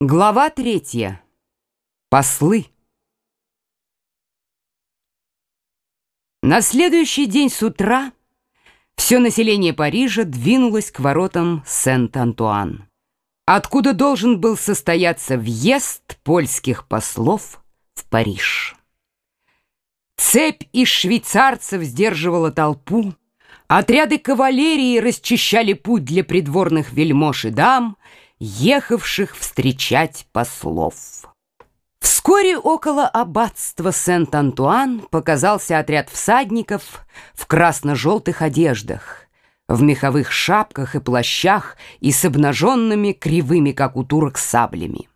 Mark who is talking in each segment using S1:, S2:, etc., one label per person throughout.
S1: Глава третья. Послы. На следующий день с утра все население Парижа двинулось к воротам Сент-Антуан, откуда должен был состояться въезд польских послов в Париж. Цепь из швейцарцев сдерживала толпу, отряды кавалерии расчищали путь для придворных вельмож и дам — ехавших встречать послов. Вскоре около аббатства Сент-Антуан показался отряд всадников в красно-желтых одеждах, в меховых шапках и плащах и с обнаженными кривыми, как у турок, саблями.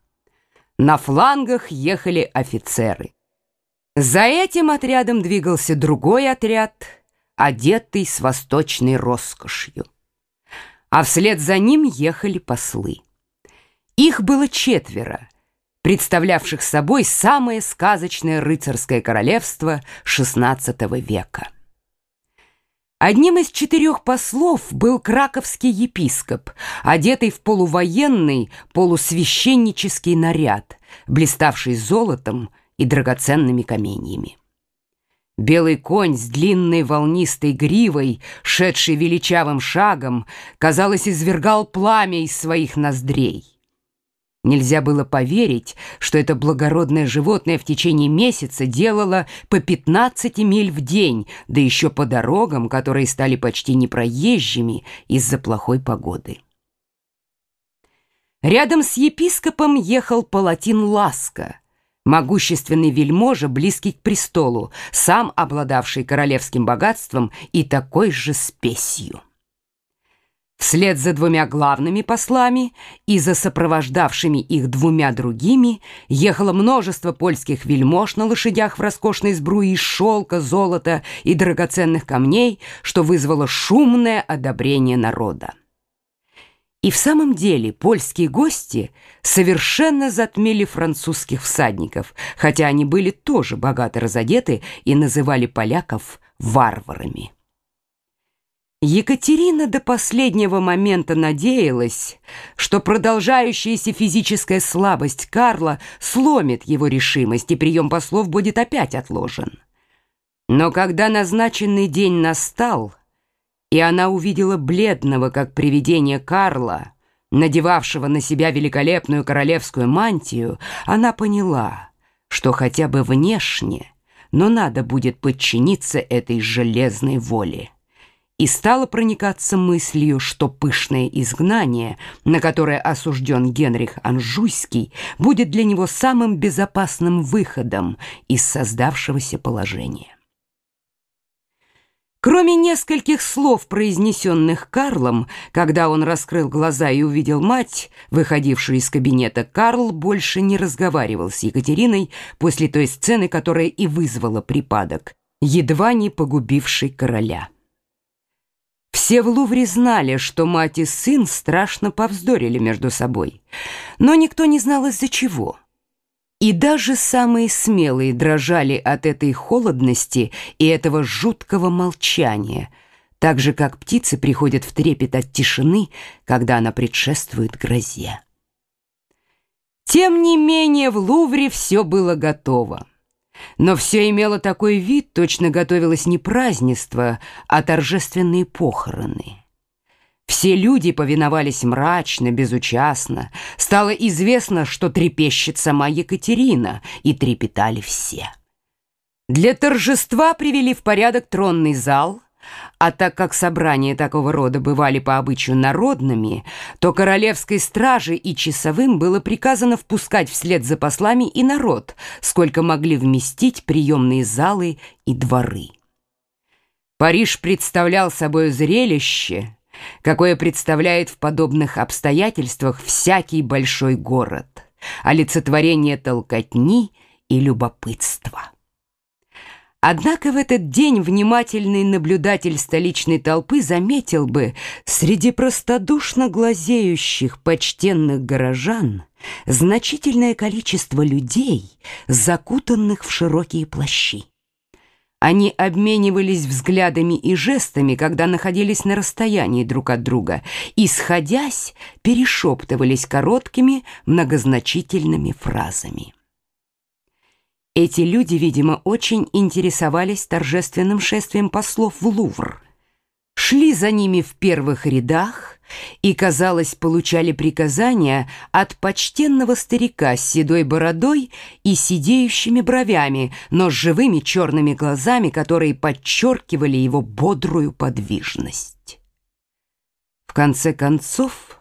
S1: На флангах ехали офицеры. За этим отрядом двигался другой отряд, одетый с восточной роскошью. А вслед за ним ехали послы. Их было четверо, представлявших собой самое сказочное рыцарское королевство XVI века. Одним из четырех послов был краковский епископ, одетый в полувоенный, полусвященнический наряд, блиставший золотом и драгоценными каменьями. Белый конь с длинной волнистой гривой, шедший величавым шагом, казалось, извергал пламя из своих ноздрей. Нельзя было поверить, что это благородное животное в течение месяца делало по 15 миль в день, да еще по дорогам, которые стали почти непроезжими из-за плохой погоды. Рядом с епископом ехал палатин Ласка, могущественный вельможа, близкий к престолу, сам обладавший королевским богатством и такой же спесью. Вслед за двумя главными послами и за сопровождавшими их двумя другими ехало множество польских вельмож на лошадях в роскошной сбруе из шелка, золота и драгоценных камней, что вызвало шумное одобрение народа. И в самом деле польские гости совершенно затмили французских всадников, хотя они были тоже богато разодеты и называли поляков варварами. Екатерина до последнего момента надеялась, что продолжающаяся физическая слабость Карла сломит его решимость, и прием послов будет опять отложен. Но когда назначенный день настал, и она увидела бледного, как привидение Карла, надевавшего на себя великолепную королевскую мантию, она поняла, что хотя бы внешне, но надо будет подчиниться этой железной воле и стала проникаться мыслью, что пышное изгнание, на которое осужден Генрих Анжуйский, будет для него самым безопасным выходом из создавшегося положения. Кроме нескольких слов, произнесенных Карлом, когда он раскрыл глаза и увидел мать, выходившую из кабинета, Карл больше не разговаривал с Екатериной после той сцены, которая и вызвала припадок, едва не погубивший короля. Все в Лувре знали, что мать и сын страшно повздорили между собой, но никто не знал из-за чего. И даже самые смелые дрожали от этой холодности и этого жуткого молчания, так же, как птицы приходят в трепет от тишины, когда она предшествует грозе. Тем не менее в Лувре все было готово. Но все имело такой вид, точно готовилось не празднество, а торжественные похороны. Все люди повиновались мрачно, безучастно. Стало известно, что трепещет сама Екатерина, и трепетали все. Для торжества привели в порядок тронный зал — а так как собрания такого рода бывали по обычаю народными, то королевской страже и часовым было приказано впускать вслед за послами и народ, сколько могли вместить приемные залы и дворы. Париж представлял собой зрелище, какое представляет в подобных обстоятельствах всякий большой город, олицетворение толкотни и любопытства. Однако в этот день внимательный наблюдатель столичной толпы заметил бы среди простодушно глазеющих почтенных горожан значительное количество людей, закутанных в широкие плащи. Они обменивались взглядами и жестами, когда находились на расстоянии друг от друга, и, сходясь, перешептывались короткими, многозначительными фразами. Эти люди, видимо, очень интересовались торжественным шествием послов в Лувр, шли за ними в первых рядах и, казалось, получали приказания от почтенного старика с седой бородой и сидеющими бровями, но с живыми черными глазами, которые подчеркивали его бодрую подвижность. В конце концов,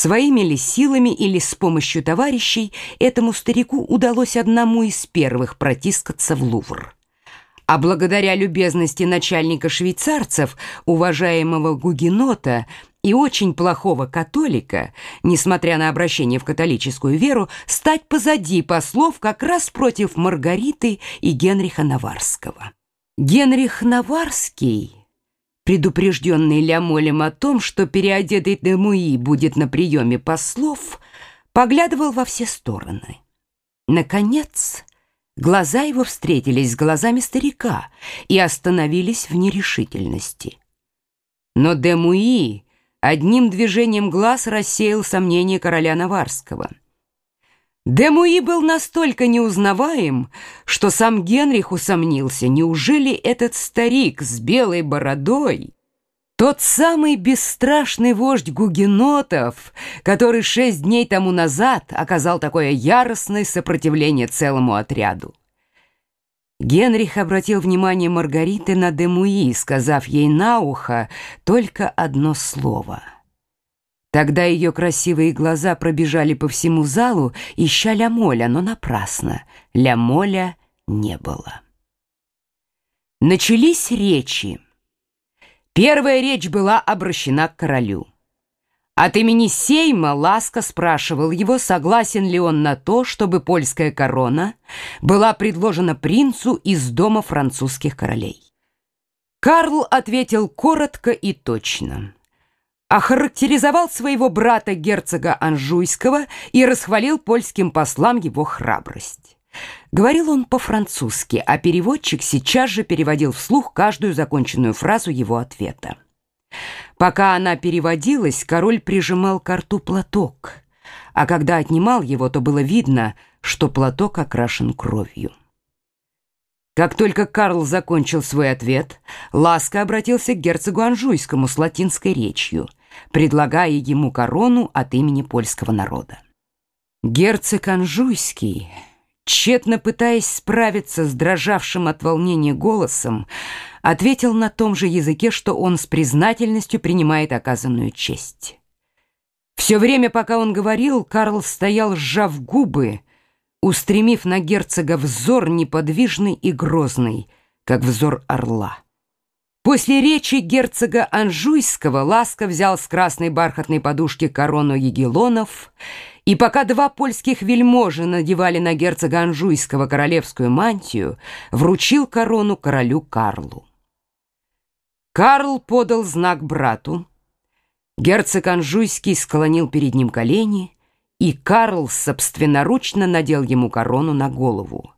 S1: своими ли силами или с помощью товарищей этому старику удалось одному из первых протискаться в Лувр а благодаря любезности начальника швейцарцев, уважаемого гугенота и очень плохого католика, несмотря на обращение в католическую веру, стать позади послов как раз против Маргариты и Генриха Наварского. Генрих Наварский, предупрежденный Лямолем о том, что переодетый Демуи будет на приеме послов, поглядывал во все стороны. Наконец, Глаза его встретились с глазами старика и остановились в нерешительности. Но Демуи одним движением глаз рассеял сомнения короля Наварского. Демуи был настолько неузнаваем, что сам Генрих усомнился, неужели этот старик с белой бородой тот самый бесстрашный вождь гугенотов, который шесть дней тому назад оказал такое яростное сопротивление целому отряду. Генрих обратил внимание Маргариты на Демуи, сказав ей на ухо только одно слово. Тогда ее красивые глаза пробежали по всему залу, ища Лямоля, но напрасно. Лямоля не было. Начались речи. Первая речь была обращена к королю. От имени Сейма Ласка спрашивал его, согласен ли он на то, чтобы польская корона была предложена принцу из дома французских королей. Карл ответил коротко и точно. Охарактеризовал своего брата герцога Анжуйского и расхвалил польским послам его храбрость. Говорил он по-французски, а переводчик сейчас же переводил вслух каждую законченную фразу его ответа. Пока она переводилась, король прижимал к рту платок, а когда отнимал его, то было видно, что платок окрашен кровью. Как только Карл закончил свой ответ, Ласка обратился к герцогу Анжуйскому с латинской речью, предлагая ему корону от имени польского народа. Герцог Анжуйский тщетно пытаясь справиться с дрожавшим от волнения голосом, ответил на том же языке, что он с признательностью принимает оказанную честь. Все время, пока он говорил, Карл стоял, сжав губы, устремив на герцога взор неподвижный и грозный, как взор орла. После речи герцога Анжуйского Ласка взял с красной бархатной подушки корону егелонов, и пока два польских вельможи надевали на герцога Анжуйского королевскую мантию, вручил корону королю Карлу. Карл подал знак брату, герцог Анжуйский склонил перед ним колени, и Карл собственноручно надел ему корону на голову,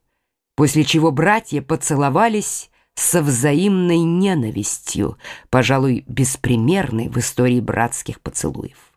S1: после чего братья поцеловались со взаимной ненавистью, пожалуй, беспримерной в истории братских поцелуев.